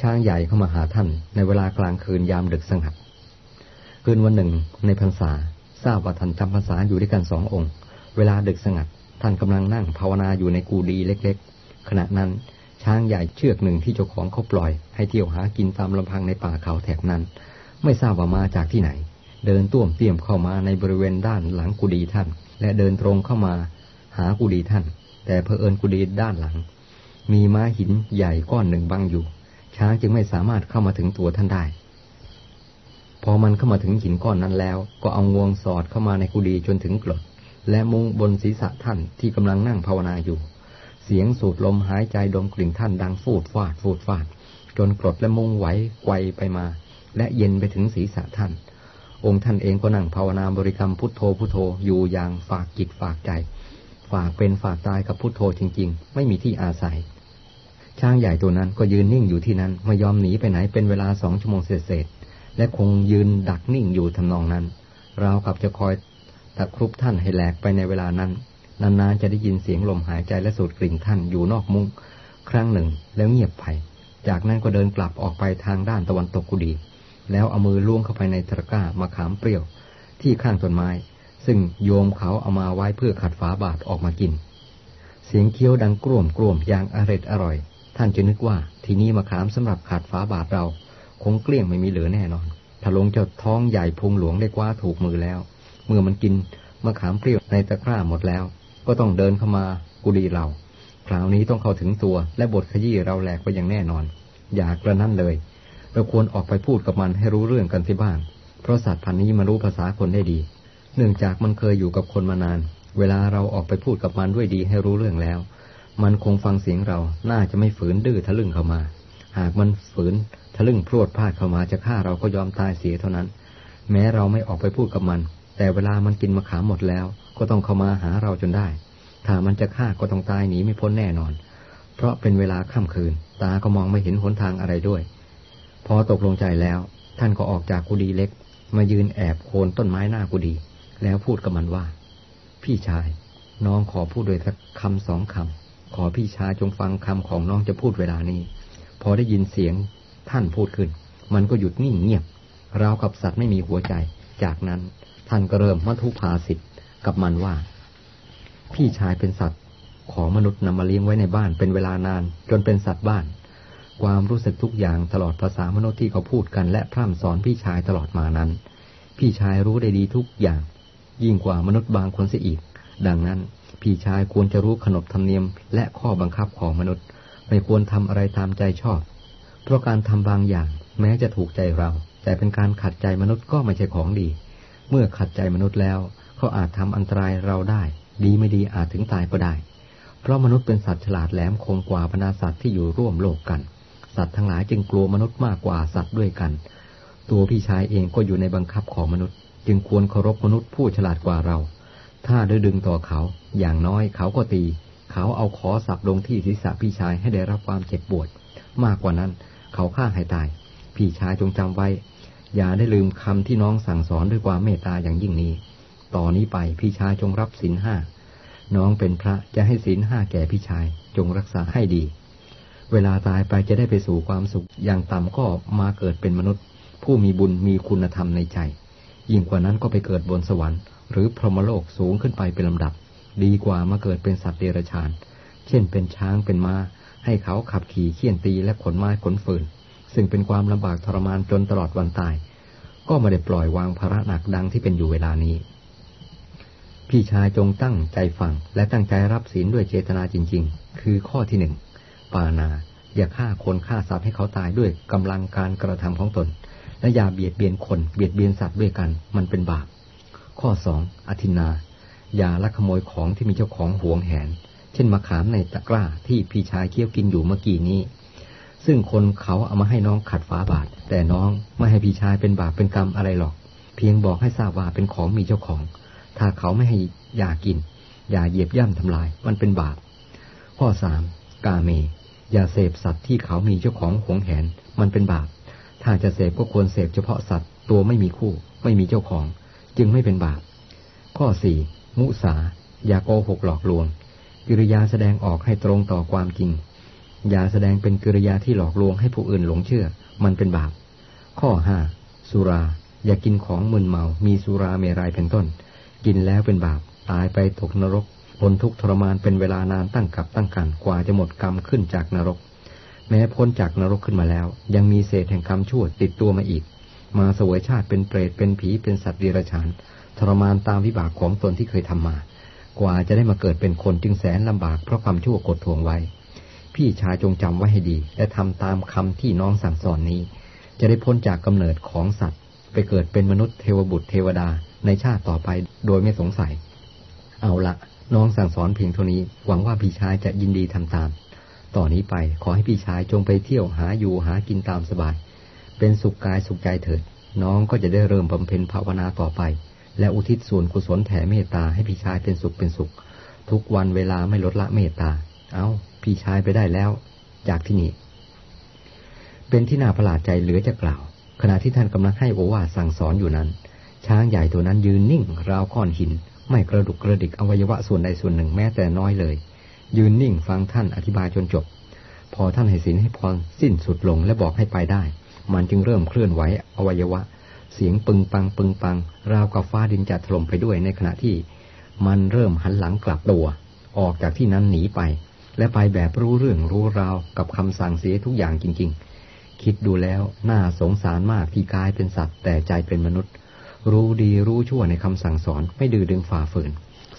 ช้างใหญ่เข้ามาหาท่าน ในเวลากลางคืนยามดึกสงัด คืนวันหนึ่งในพรรษาทราบว่าท่านจำพรรษาอยู่ด้วยกันสององค์ เวลาดึกสงัด ท่านกำลังนั่งภาวนาอยู่ในกูดีเล็กๆ ขณะนั้นช้างใหญ่เชือกหนึ่งที่เจ้าของเขาปล่อย ให้เที่ยวหากินตามลำพังในป่าเขาแถบนั้น ไม่ทราบว่ามาจากที่ไหน เดินต้วมเตี้ยมเข้ามาในบริเวณด้านหลังกุดีท่าน และเดินตรงเข้ามาหากุดีท่าน แต่เพอเอิญกุดีด้านหลัง มีม้าหินใหญ่ก้อนหนึ่งบังอยู่ ช้างจึงไม่สามารถเข้ามาถึงตัวท่านได้ พอมันเข้ามาถึงหินก้อนนั้นแล้ว ก็เอางวงสอดเข้ามาในกุดีจนถึงกรดและมุงบนศีรษะท่านที่กำลังนั่งภาวนาอยู่ เสียงสูดลมหายใจดมกลิ่นท่านดังฟูดฟาดฟูดฟาด จนกรดและมุงไหวไกวไปมา และเย็นไปถึงศีรษะท่าน องค์ท่านเองก็นั่งภาวนาบริกรรมพุทโธพุทโธอยู่อย่างฝากจิตฝากใจ ฝากเป็นฝากตายกับพุทโธจริง ๆ ไม่มีที่อาศัย ช้างใหญ่ตัวนั้นก็ยืนนิ่งอยู่ที่นั้นไม่ยอมหนีไปไหนเป็นเวลาสองชั่วโมงเศษและคงยืนดักนิ่งอยู่ทำนองนั้น เรากับจะคอยตะครุบท่านให้แหลกไปในเวลานั้น นานๆจะได้ยินเสียงลมหายใจและสูดกลิ่นท่านอยู่นอกมุ้งครั้งหนึ่งแล้วเงียบไป จากนั้นก็เดินกลับออกไปทางด้านตะวันตกกุดี แล้วเอามือล้วงเข้าไปในตะกร้ามาขามเปรี้ยว ที่ข้างต้นไม้ ซึ่งโยมเขาเอามาไว้เพื่อขัดฝาบาทออกมากิน เสียงเคี้ยวดังกร่วมกร่วมอย่างอร็ดอร่อย ท่านจะนึกว่า ทีนี้มาขามสำหรับขัดฝาบาทเรา คงเกลี้ยงไม่มีเหลือแน่นอนถ้าลงเจ้าท้องใหญ่พุงหลวงได้กว่าถูกมือแล้ว เมื่อมันกินมะขามเปรี้ยวในตะกร้าหมดแล้ว ก็ต้องเดินเข้ามากุดีเรา คราวนี้ต้องเข้าถึงตัวและบทขยี้เราแหลกไปอย่างแน่นอน อย่ากระนั้นเลย เราควรออกไปพูดกับมันให้รู้เรื่องกันที่บ้าง เพราะสัตว์พันนี้มันรู้ภาษาคนได้ดี เนื่องจากมันเคยอยู่กับคนมานาน เวลาเราออกไปพูดกับมันด้วยดีให้รู้เรื่องแล้ว มันคงฟังเสียงเรา น่าจะไม่ฝืนดื้อทะลึ่งเข้ามา หากมันฝืนทะลึ่งพรวดพลาดเข้ามาจะฆ่าเราก็ยอมตายเสียเท่านั้น แม้เราไม่ออกไปพูดกับมัน แต่เวลามันกินมะขามหมดแล้ว ก็ต้องเข้ามาหาเราจนได้ ถ้ามันจะฆ่าก็ต้องตายหนีไม่พ้นแน่นอน เพราะเป็นเวลาค่ำคืน ตาก็มองไม่เห็นหนทางอะไรด้วย พอตกลงใจแล้ว ท่านก็ออกจากกุฏิเล็ก มายืนแอบโคนต้นไม้หน้ากุฏิแล้วพูดกับมันว่า พี่ชาย น้องขอพูดโดยสักคำสองคำ ขอพี่ชายจงฟังคำของน้องจะพูดเวลานี้ พอได้ยินเสียงท่านพูดขึ้น มันก็หยุดนิ่งเงียบราวกับสัตว์ไม่มีหัวใจ จากนั้นท่านก็เริ่มมัทุภาสิทธิกับมันว่า พี่ชายเป็นสัตว์ ของมนุษย์นำมาเลี้ยงไว้ในบ้านเป็นเวลานาน จนเป็นสัตว์บ้าน ความรู้สึกทุกอย่างตลอดภาษามนุษย์ที่เขาพูดกันและพร่ำสอนพี่ชายตลอดมานั้น พี่ชายรู้ได้ดีทุกอย่าง ยิ่งกว่ามนุษย์บางคนเสียอีก ดังนั้น พี่ชายควรจะรู้ขนบธรรมเนียมและข้อบังคับของมนุษย์ ไม่ควรทำอะไรตามใจชอบ เพราะการทำบางอย่าง แม้จะถูกใจเรา แต่เป็นการขัดใจมนุษย์ก็ไม่ใช่ของดี เมื่อขัดใจมนุษย์แล้วเขาอาจทำอันตรายเราได้ ดีไม่ดีอาจถึงตายก็ได้ เพราะมนุษย์เป็นสัตว์ฉลาดแหลมคมกว่าบรรดาสัตว์ที่อยู่ร่วมโลกกัน สัตว์ทั้งหลายจึงกลัวมนุษย์มากกว่าสัตว์ด้วยกัน ตัวพี่ชายเองก็อยู่ในบังคับของมนุษย์ จึงควรเคารพมนุษย์ผู้ฉลาดกว่าเรา ถ้าดื้อดึงต่อเขา อย่างน้อยเขาก็ตี เขาเอาขอสับลงที่ศีรษะพี่ชายให้ได้รับความเจ็บปวด มากกว่านั้น เขาฆ่าให้ตาย พี่ชายจงจำไว้ อย่าได้ลืมคำที่น้องสั่งสอนด้วยความเมตตาอย่างยิ่งนี้ ต่อนนี้ไปพี่ชายจงรับศีลห้า น้องเป็นพระจะให้ศีลห้าแก่พี่ชาย จงรักษาให้ดี เวลาตายไปจะได้ไปสู่ความสุข อย่างต่ำก็มาเกิดเป็นมนุษย์ ผู้มีบุญมีคุณธรรมในใจ ยิ่งกว่านั้นก็ไปเกิดบนสวรรค์ หรือพรหมโลกสูงขึ้นไปเป็นลำดับ ดีกว่ามาเกิดเป็นสัตว์เดรัจฉาน เช่นเป็นช้างเป็นมา้า ให้เขาขับขี่เขี่ยนตีและขนไม้ขนฟืน ซึ่งเป็นความลำบากทรมานจนตลอดวันตาย ก็ไม่ได้ปล่อยวางภาระหนักดังที่เป็นอยู่เวลานี้ พี่ชายจงตั้งใจฟังและตั้งใจรับศีลด้วยเจตนาจริง ๆ คือข้อที่หนึ่งปานา อย่าฆ่าคนฆ่าสัตว์ให้เขาตายด้วยกำลังการกระทำของตน และอย่าเบียดเบียนคนเบียดเบียนสัตว์ด้วยกัน มันเป็นบาป ข้อสองอธินา อย่าลักขโมยของที่มีเจ้าของหวงแหน เช่นมะขามในตะกร้าที่พี่ชายเคี้ยวกินอยู่เมื่อกี้นี้ ซึ่งคนเขาเอามาให้น้องขัดฝาบาท แต่น้องไม่ให้พี่ชายเป็นบาปเป็นกรรมอะไรหรอก เพียงบอกให้ทราบว่าเป็นของมีเจ้าของ ถ้าเขาไม่ให้ยากิน อย่าเหยียบย่ำทำลาย มันเป็นบาป ข้อสามกาเม อย่าเสพสัตว์ที่เขามีเจ้าของหวงแหน มันเป็นบาป ถ้าจะเสพก็ควรเสพเฉพาะสัตว์ตัวไม่มีคู่ ไม่มีเจ้าของ จึงไม่เป็นบาป ข้อสี่มุสา อย่าโกหกหลอกลวง กิริยาแสดงออกให้ตรงต่อความจริง อย่าแสดงเป็นกิริยาที่หลอกลวงให้ผู้อื่นหลงเชื่อ มันเป็นบาป ข้อห้าสุรา อย่ากินของมึนเมา มีสุราเมรัยเป็นต้น กินแล้วเป็นบาป ตายไปตกนรกทนทุกข์ทรมานเป็นเวลานานตั้งกับตั้งกันกว่าจะหมดกรรมขึ้นจากนรก แม้พ้นจากนรกขึ้นมาแล้ว ยังมีเศษแห่งกรรมชั่วติดตัวมาอีก มาเสวยชาติเป็นเปรตเป็นผีเป็นสัตว์เดรัจฉานทรมานตามวิบากของตนที่เคยทำมา กว่าจะได้มาเกิดเป็นคนจึงแสนลำบากเพราะความชั่วกดทวงไว้ พี่ชายจงจำไว้ให้ดี และทำตามคำที่น้องสั่งสอนนี้ จะได้พ้นจากกำเนิดของสัตว์ ไปเกิดเป็นมนุษย์เทวบุตรเทวดาในชาติต่อไปโดยไม่สงสัย เอาละน้องสั่งสอนเพียงเท่านี้ หวังว่าพี่ชายจะยินดีทำตาม ต่อนนี้ไปขอให้พี่ชายจงไปเที่ยวหาอยู่หากินตามสบาย เป็นสุขกายสุขใจเถิด น้องก็จะได้เริ่มบำเพ็ญภาวนาต่อไป และอุทิศส่วนกุศลแผ่เมตตาให้พี่ชายเป็นสุขเป็นสุข ทุกวันเวลาไม่ลดละเมตตา เอาพี่ชายไปได้แล้ว จากที่นี่ เป็นที่น่าประหลาดใจเหลือจะกล่าว ขณะที่ท่านกำลังให้โอวาสั่งสอนอยู่นั้น ช้างใหญ่ตัวนั้นยืนนิ่ง ราวก้อนหิน ไม่กระดุกกระดิกอวัยวะส่วนใดส่วนหนึ่งแม้แต่น้อยเลย ยืนนิ่งฟังท่านอธิบายจนจบ พอท่านให้สินให้พรสิ้นสุดลงและบอกให้ไปได้ มันจึงเริ่มเคลื่อนไหวอวัยวะ เสียงปึงปังปึงปัง ราวกับฟ้าดินจะถล่มไปด้วยในขณะที่ มันเริ่มหันหลังกลับตัว ออกจากที่นั้นหนีไป และไปแบบรู้เรื่องรู้ราวกับคำสั่งเสียทุกอย่างจริง ๆ คิดดูแล้วน่าสงสารมากที่กายเป็นสัตว์ แต่ใจเป็นมนุษย์ รู้ดีรู้ชั่วในคำสั่งสอนไม่ดื้อดึงฝ่าฝืน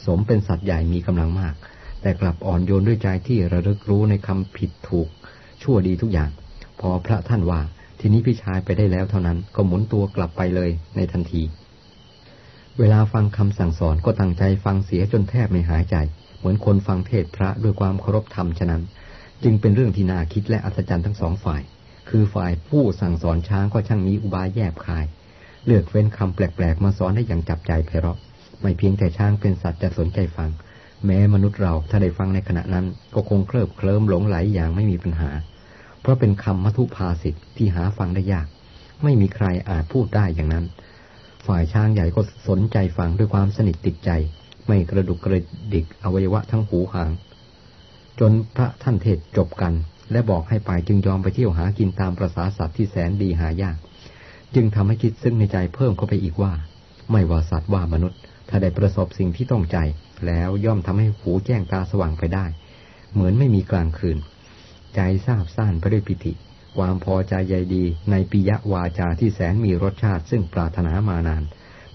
สมเป็นสัตว์ใหญ่มีกำลังมาก แต่กลับอ่อนโยนด้วยใจที่ระลึกรู้ในคำผิดถูกชั่วดีทุกอย่าง พอพระท่านว่า ทีนี้พี่ชายไปได้แล้วเท่านั้นก็หมุนตัวกลับไปเลยในทันที เวลาฟังคำสั่งสอนก็ตั้งใจฟังเสียจนแทบไม่หายใจ เหมือนคนฟังเทศพระด้วยความเคารพธรรมฉะนั้น จึงเป็นเรื่องที่น่าคิดและอัศจรรย์ทั้งสองฝ่าย คือฝ่ายผู้สั่งสอนช้างก็ช่างมีอุบายแยบคาย เลือกเฟ้นคำแปลกๆ มาสอนได้อย่างจับใจไพเราะไม่เพียงแต่ช้างเป็นสัตว์จะสนใจฟัง แม้มนุษย์เราถ้าได้ฟังในขณะนั้น ก็คงเคลิบเคลิ้มหลงไหลอย่างไม่มีปัญหา เพราะเป็นคำมัทุภาสิทธิ์ที่หาฟังได้ยาก ไม่มีใครอาจพูดได้อย่างนั้น ฝ่ายช้างใหญ่ก็สนใจฟังด้วยความสนิทติดใจ ไม่กระดุกกระดิกอวัยวะทั้งหูหาง จนพระท่านเทศจบกัน และบอกให้ไปจึงยอมไปเที่ยวหากินตามประสาสัตว์ที่แสนดีหายาก จึงทำให้คิดซึ่งในใจเพิ่มเข้าไปอีกว่า ไม่ว่าสัตว์ว่ามนุษย์ ถ้าได้ประสบสิ่งที่ต้องใจ แล้วย่อมทำให้หูแจ้งตาสว่างไปได้ เหมือนไม่มีกลางคืน ใจทราบซ่านไปด้วยปิติ ความพอใจใยดีในปิยวาจาที่แสนมีรสชาติซึ่งปรารถนามานาน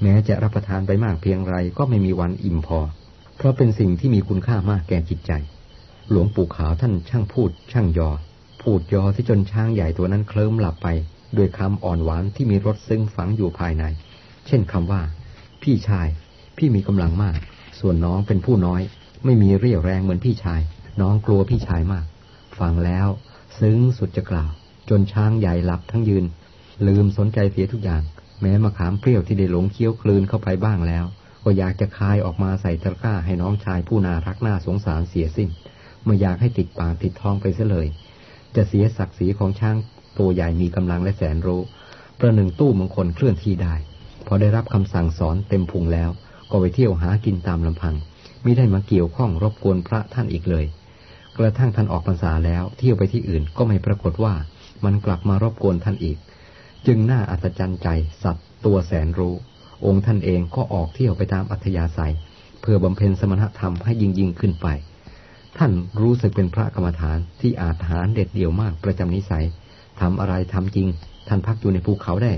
แม้จะรับประทานไปมากเพียงไรก็ไม่มีวันอิ่มพอ เพราะเป็นสิ่งที่มีคุณค่ามากแก่จิตใจ หลวงปู่ขาวท่านช่างพูด ช่างยอ พูดยอที่จนช้างใหญ่ตัวนั้นเคลิ้มหลับไป ด้วยคำอ่อนหวานที่มีรสซึ้งฝังอยู่ภายใน เช่นคำว่า พี่ชาย พี่มีกำลังมาก ส่วนน้องเป็นผู้น้อย ไม่มีเรี่ยวแรงเหมือนพี่ชาย น้องกลัวพี่ชายมาก ฟังแล้ว ซึ้งสุดจะกล่าว จนช้างใหญ่หลับทั้งยืน ลืมสนใจเสียทุกอย่าง แม้มะขามเปรี้ยวที่ได้หลงเคี้ยวกลืนเข้าไปบ้างแล้ว ก็อยากจะคายออกมาใส่ตะกร้าให้น้องชายผู้น่ารักน่าสงสารเสียสิ้นไม่อยากให้ติดปากติดท้องไปเสียเลย จะเสียศักดิ์ศรีของช้างตัวใหญ่มีกำลังและแสนรู้ ประหนึ่งตู้มงคลเคลื่อนที่ได้ พอได้รับคำสั่งสอนเต็มพุงแล้ว ก็ไปเที่ยวหากินตามลำพัง ไม่ได้มาเกี่ยวข้องรบกวนพระท่านอีกเลย กระทั่งท่านออกพรรษาแล้วเที่ยวไปที่อื่นก็ไม่ปรากฏว่ามันกลับมารบกวนท่านอีก จึงน่าอัศจรรย์ใจสัตว์ตัวแสนรู้ องค์ท่านเองก็ออกเที่ยวไปตามอัธยาศัย เพื่อบำเพ็ญสมณธรรมให้ยิ่งยิ่งขึ้นไป ท่านรู้สึกเป็นพระกรรมฐานที่อาจหารเด็ดเดี่ยวมากประจำนิสัยทำอะไรทำจริง ท่านพักอยู่ในภูเขาได้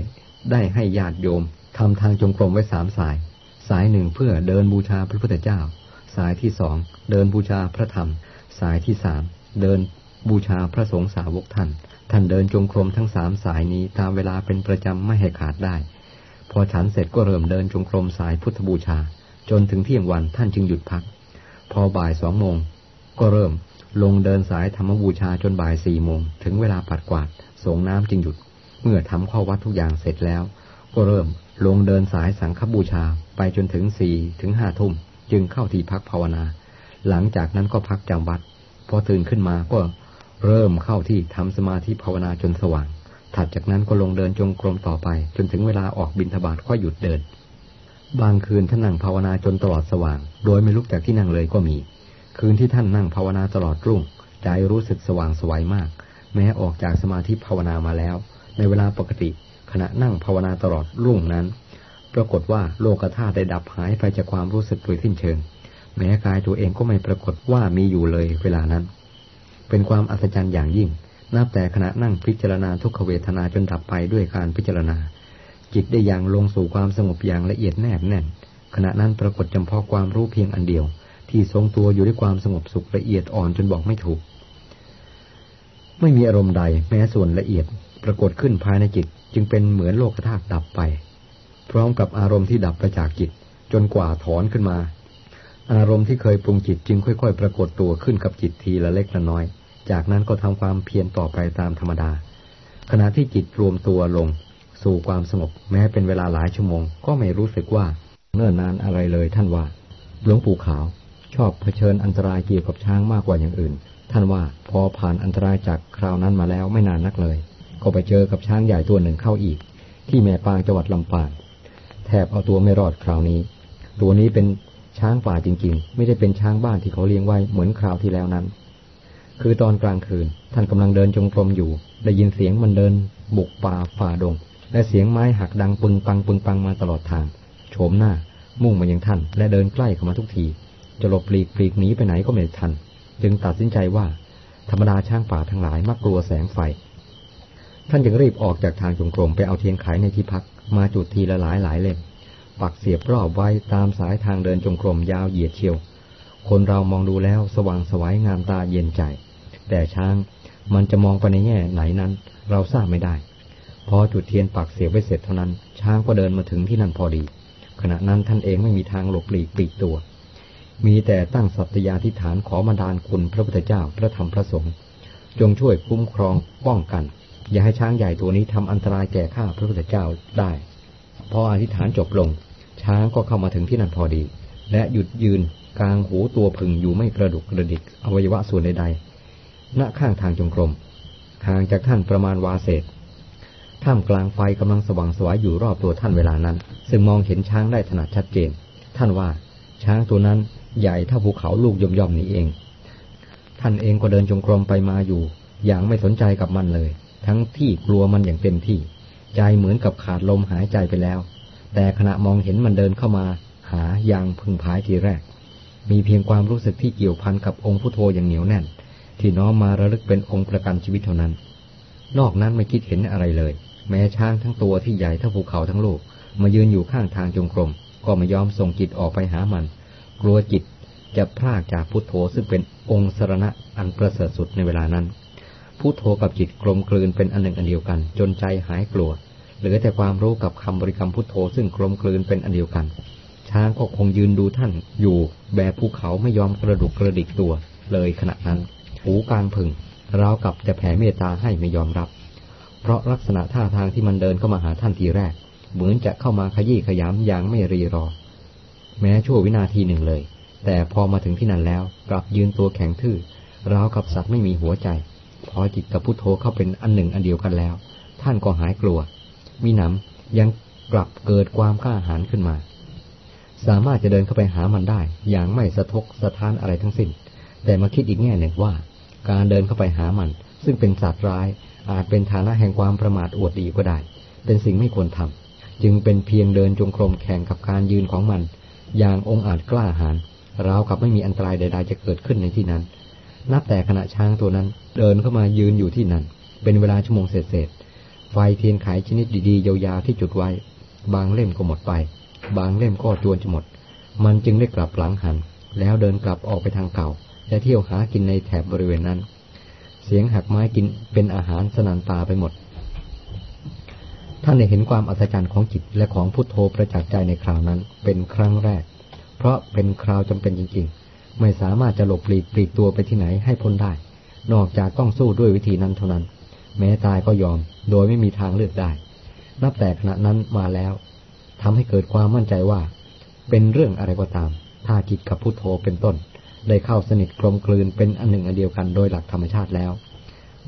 ได้ให้ญาติโยมทำทางจงกรมไว้สามสาย สายหนึ่งเพื่อเดินบูชาพระพุทธเจ้า สายที่สองเดินบูชาพระธรรม สายที่สามเดินบูชาพระสงฆ์สาวกท่าน ท่านเดินจงกรมทั้งสามสายนี้ตามเวลาเป็นประจำไม่ให้ขาดได้ พอฉันเสร็จก็เริ่มเดินจงกรมสายพุทธบูชา จนถึงเที่ยงวันท่านจึงหยุดพัก พอบ่ายสองโมงก็เริ่มลงเดินสายธรรมบูชาจนบ่ายสี่โมงถึงเวลาปัดกวาดส่งน้ำจึงหยุด เมื่อทำข้อวัดทุกอย่างเสร็จแล้ว ก็เริ่มลงเดินสายสังฆบูชาไปจนถึงสี่ถึงห้าทุ่มจึงเข้าที่พักภาวนา หลังจากนั้นก็พักจำวัด พอตื่นขึ้นมาก็เริ่มเข้าที่ทำสมาธิภาวนาจนสว่าง ถัดจากนั้นก็ลงเดินจงกรมต่อไป จนถึงเวลาออกบินทบาทค่อยหยุดเดิน บางคืนท่านนั่งภาวนาจนตลอดสว่าง โดยไม่ลุกจากที่นั่งเลยก็มี คืนที่ท่านนั่งภาวนาตลอดรุ่ง ใจรู้สึกสว่างสวัยมาก แม้ออกจากสมาธิภาวนามาแล้ว ในเวลาปกติขณะนั่งภาวนาตลอดรุ่งนั้น ปรากฏว่าโลกธาตุได้ดับหายไปจากความรู้สึกโดยสิ้นเชิง แม้กายตัวเองก็ไม่ปรากฏว่ามีอยู่เลยเวลานั้น เป็นความอัศจรรย์อย่างยิ่ง นับแต่ขณะนั่งพิจารณาทุกขเวทนาจนดับไปด้วยการพิจารณา จิตได้อย่างลงสู่ความสงบอย่างละเอียดแนบแน่น ขณะนั้นปรากฏจำเพาะความรู้เพียงอันเดียว ที่ทรงตัวอยู่ด้วยความสงบสุขละเอียดอ่อนจนบอกไม่ถูก ไม่มีอารมณ์ใด แม้ส่วนละเอียด ปรากฏขึ้นภายในจิต จึงเป็นเหมือนโลกธาตุดับไป พร้อมกับอารมณ์ที่ดับไปจากจิต จนกว่าถอนขึ้นมา อารมณ์ที่เคยปรุงจิตจึงค่อย ๆ ปรากฏตัวขึ้นกับจิตทีละเล็กละน้อย จากนั้นก็ทำความเพียรต่อไปตามธรรมดา ขณะที่จิตรวมตัวลง สู่ความสงบ แม้เป็นเวลาหลายชั่วโมง ก็ไม่รู้สึกว่าเนิ่นนานอะไรเลยท่านว่า หลวงปู่ขาว ชอบเผชิญอันตรายเกี่ยวกับช้างมากกว่าอย่างอื่น ท่านว่าพอผ่านอันตรายจากคราวนั้นมาแล้วไม่นานนักเลย ก็ไปเจอกับช้างใหญ่ตัวหนึ่งเข้าอีก ที่แม่ปางจังหวัดลำปางแทบเอาตัวไม่รอดคราวนี้ ตัวนี้เป็น ช้างป่าจริง ๆ ไม่ได้เป็นช้างบ้านที่เขาเลี้ยงไว้เหมือนคราวที่แล้วนั้น คือตอนกลางคืน ท่านกำลังเดินจงกรมอยู่ ได้ยินเสียงมันเดิน บุกป่าฝ่าดง และเสียงไม้หักดังปึงปังปึงปังมาตลอดทาง โฉมหน้า มุ่งมายังท่าน และเดินใกล้เข้ามาทุกที จะหลบปลีกปลีกหนีไปไหนก็ไม่ทัน จึงตัดสินใจว่า ธรรมดาช้างป่าทั้งหลายมักกลัวแสงไฟ ท่านจึงรีบออกจากทางจงกรมไปเอาเทียนไขในที่พัก มาจุดทีละหลายหลายเล่ม ปักเสียบรอบไว้ตามสายทางเดินจงกรมยาวเหยียดเชียว คนเรามองดูแล้วสว่างสวายงามตาเย็นใจ แต่ช้างมันจะมองไปในแง่ไหนนั้น เราทราบไม่ได้ พอจุดเทียนปักเสียบไว้เสร็จเท่านั้น ช้างก็เดินมาถึงที่นั่นพอดี ขณะนั้นท่านเองไม่มีทางหลบหลีกปีกตัว มีแต่ตั้งสัตยาธิฐานขอมาดานคุณพระพุทธเจ้าพระธรรมพระสงฆ์จงช่วยคุ้มครองป้องกัน อย่าให้ช้างใหญ่ตัวนี้ทำอันตรายแก่ข้าพระพุทธเจ้าได้ พออธิษฐานจบลง ช้างก็เข้ามาถึงที่นั่นพอดี และหยุดยืนกลางหูตัวพึงอยู่ไม่กระดุกกระดิกอวัยวะส่วนใดๆณข้างทางจงกรมห่างจากท่านประมาณวาเศษท่ามกลางไฟกำลังสว่างสวายอยู่รอบตัวท่านเวลานั้น ซึ่งมองเห็นช้างได้ถนัดชัดเจน ท่านว่าช้างตัวนั้นใหญ่เท่าภูเขาลูกย่อมๆนี้เอง ท่านเองก็เดินจงกรมไปมาอยู่ อย่างไม่สนใจกับมันเลย ทั้งที่กลัวมันอย่างเต็มที่ ใจเหมือนกับขาดลมหายใจไปแล้ว แต่ขณะมองเห็นมันเดินเข้ามา หาอย่างพึงพายทีแรก มีเพียงความรู้สึกที่เกี่ยวพันกับองค์พุทโธอย่างเหนียวแน่น ที่น้อมมาระลึกเป็นองค์ประกันชีวิตเท่านั้น นอกนั้นไม่คิดเห็นอะไรเลย แม้ช้างทั้งตัวที่ใหญ่เท่าภูเขาทั้งโลก มายืนอยู่ข้างทางจงกรม ก็ไม่ยอมส่งจิตออกไปหามัน กลัวจิตจะพลากจากพุทโธซึ่งเป็นองค์สรณะอันประเสริฐสุดในเวลานั้นพุทโธกับจิตกลมกลืนเป็นอันหนึ่งอันเดียวกัน จนใจหายกลัว เหลือแต่ความรู้กับคำบริกรรมพุทโธซึ่งกลมกลืนเป็นอันเดียวกัน ช้างก็คงยืนดูท่านอยู่แบบภูเขาไม่ยอมกระดุกกระดิกตัว เลยขณะนั้นหูกลางพึงราวกับจะแผ่เมตตาให้ไม่ยอมรับ เพราะลักษณะท่าทางที่มันเดินเข้ามาหาท่านทีแรก เหมือนจะเข้ามาขยี้ขยำอย่างไม่รีรอ แม้ชั่ววินาทีหนึ่งเลย แต่พอมาถึงที่นั่นแล้วกลับยืนตัวแข็งทื่อราวกับสัตว์ไม่มีหัวใจ พอจิตกับพุทโธเข้าเป็นอันหนึ่งอันเดียวกันแล้ว ท่านก็หายกลัว มีหนำยังกลับเกิดความกล้าหาญขึ้นมา สามารถจะเดินเข้าไปหามันได้ อย่างไม่สะทกสะท้านอะไรทั้งสิ้น แต่มาคิดอีกแง่หนึ่งว่า การเดินเข้าไปหามัน ซึ่งเป็นสัตว์ร้าย อาจเป็นฐานะแห่งความประมาทอวดดีก็ได้ เป็นสิ่งไม่ควรทำจึงเป็นเพียงเดินจงกรมแข่งกับการยืนของมัน อย่างองอาจกล้าหาญราวกับไม่มีอันตรายใด ๆ จะเกิดขึ้นในที่นั้น นับแต่ขณะช้างตัวนั้นเดินเข้ามายืนอยู่ที่นั่น เป็นเวลาชั่วโมงเศษ ไฟเทียนไขชนิดดีๆ ยาวๆที่จุดไว้ บางเล่มก็หมดไป บางเล่มก็จวนจะหมด มันจึงได้กลับหลังหัน แล้วเดินกลับออกไปทางเก่า และเที่ยวหากินในแถบบริเวณนั้น เสียงหักไม้กินเป็นอาหารสนันตาไปหมด ท่านได้เห็นความอัศจรรย์ของจิตและของพุทโธประจักษ์ใจในคราวนั้น เป็นครั้งแรก เพราะเป็นคราวจำเป็นจริง ๆ ไม่สามารถจะหลบปลีกปลีกตัวไปที่ไหนให้พ้นได้ นอกจากต้องสู้ด้วยวิธีนั้นเท่านั้น แม้ตายก็ยอม โดยไม่มีทางเลือกได้ นับแต่ขณะนั้นมาแล้วทำให้เกิดความมั่นใจว่า เป็นเรื่องอะไรก็ตาม ถ้าจิตกับพุทโธเป็นต้น ได้เข้าสนิทกลมกลืนเป็นอันหนึ่งอันเดียวกันโดยหลักธรรมชาติแล้ว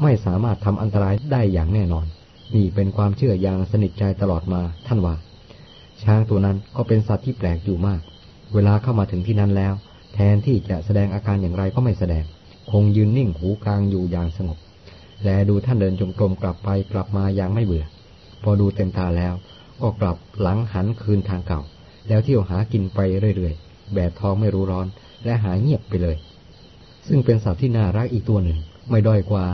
ไม่สามารถทำอันตรายได้อย่างแน่นอน นี่เป็นความเชื่ออย่างสนิทใจตลอดมาท่านว่า ช้างตัวนั้นก็เป็นสัตว์ที่แปลกอยู่มาก เวลาเข้ามาถึงที่นั้นแล้ว แทนที่จะแสดงอาการอย่างไรก็ไม่แสดง คงยืนนิ่งหูกลางอยู่อย่างสงบ และดูท่านเดินจงกรมกลับไปกลับมาอย่างไม่เบื่อ พอดูเต็มตาแล้ว ก็กลับหลังหันคืนทางเก่า แล้วเที่ยวหากินไปเรื่อยๆ แบบท้องไม่รู้ร้อน และหายเงียบไปเลย ซึ่งเป็นสัตว์ที่น่ารักอีกตัวหนึ่ง ไม่ด้อยกว่า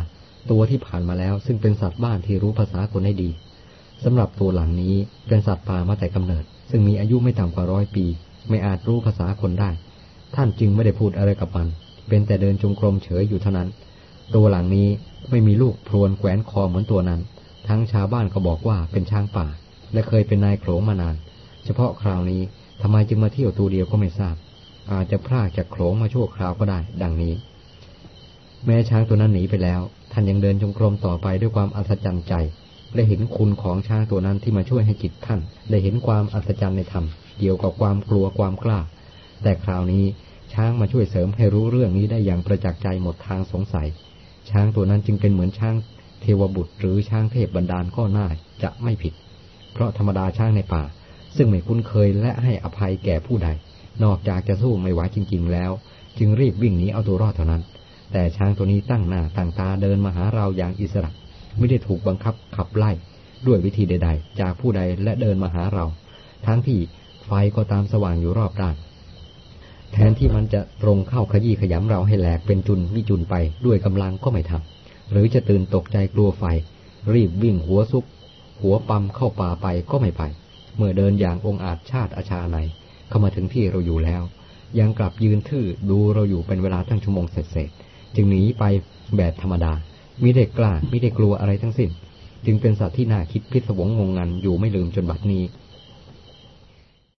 ตัวที่ผ่านมาแล้ว ซึ่งเป็นสัตว์บ้านที่รู้ภาษาคนได้ดีสำหรับตัวหลังนี้เป็นสัตว์ป่ามาแต่กำเนิด ซึ่งมีอายุไม่ต่ำกว่าร้อยปี ไม่อาจรู้ภาษาคนได้ ท่านจึงไม่ได้พูดอะไรกับมัน เป็นแต่เดินจงกรมเฉยอยู่เท่านั้น ตัวหลังนี้ไม่มีลูกพรวนแขวนคอเหมือนตัวนั้น ทั้งชาวบ้านก็บอกว่าเป็นช้างป่า และเคยเป็นนายโขลงมานาน เฉพาะคราวนี้ทำไมจึงมาเที่ยวตัวเดียวก็ไม่ทราบ อาจจะพลากจากโขลงมาชั่วคราวก็ได้ ดังนี้ แม้ช้างตัวนั้นหนีไปแล้ว ท่านยังเดินจงกรมต่อไปด้วยความอัศจรรย์ใจได้เห็นคุณของช้างตัวนั้นที่มาช่วยให้จิตท่าน ได้เห็นความอัศจรรย์ในธรรมเกี่ยวกับความกลัวความกล้า แต่คราวนี้ช้างมาช่วยเสริมให้รู้เรื่องนี้ได้อย่างประจักษ์ใจหมดทางสงสัย ช้างตัวนั้นจึงเป็นเหมือนช้างเทวบุตร หรือช้างเทพบรรดาลก็น่าจะไม่ผิด เพราะธรรมดาช้างในป่า ซึ่งไม่คุ้นเคยและให้อภัยแก่ผู้ใด นอกจากจะสู้ไม่ไหวจริง ๆ แล้ว จึงรีบวิ่งหนีเอาตัวรอดเท่านั้น แต่ช้างตัวนี้ตั้งหน้าตั้งตาเดินมาหาเราอย่างอิสระ ไม่ได้ถูกบังคับขับไล่ด้วยวิธีใด ๆ จากผู้ใดและเดินมาหาเรา ทั้งที่ไฟก็ตามสว่างอยู่รอบด้าน แทนที่มันจะตรงเข้าขยี้ขยำเราให้แหลกเป็นจุนมิจุนไปด้วยกำลังก็ไม่ทำหรือจะตื่นตกใจกลัวไฟ รีบวิ่งหัวซุก หัวปั๊มเข้าป่าไปก็ไม่ไป เมื่อเดินอย่างองอาจชาติอาชาในเข้ามาถึงที่เราอยู่แล้ว ยังกลับยืนทื่อดูเราอยู่เป็นเวลาตั้งชั่วโมงเสร็จจึงหนีไปแบบธรรมดามิได้กล้ามิได้กลัวอะไรทั้งสิ้น จึงเป็นสัตว์ที่น่าคิดพิศวงงงงันอยู่ไม่ลืมจนบัดนี้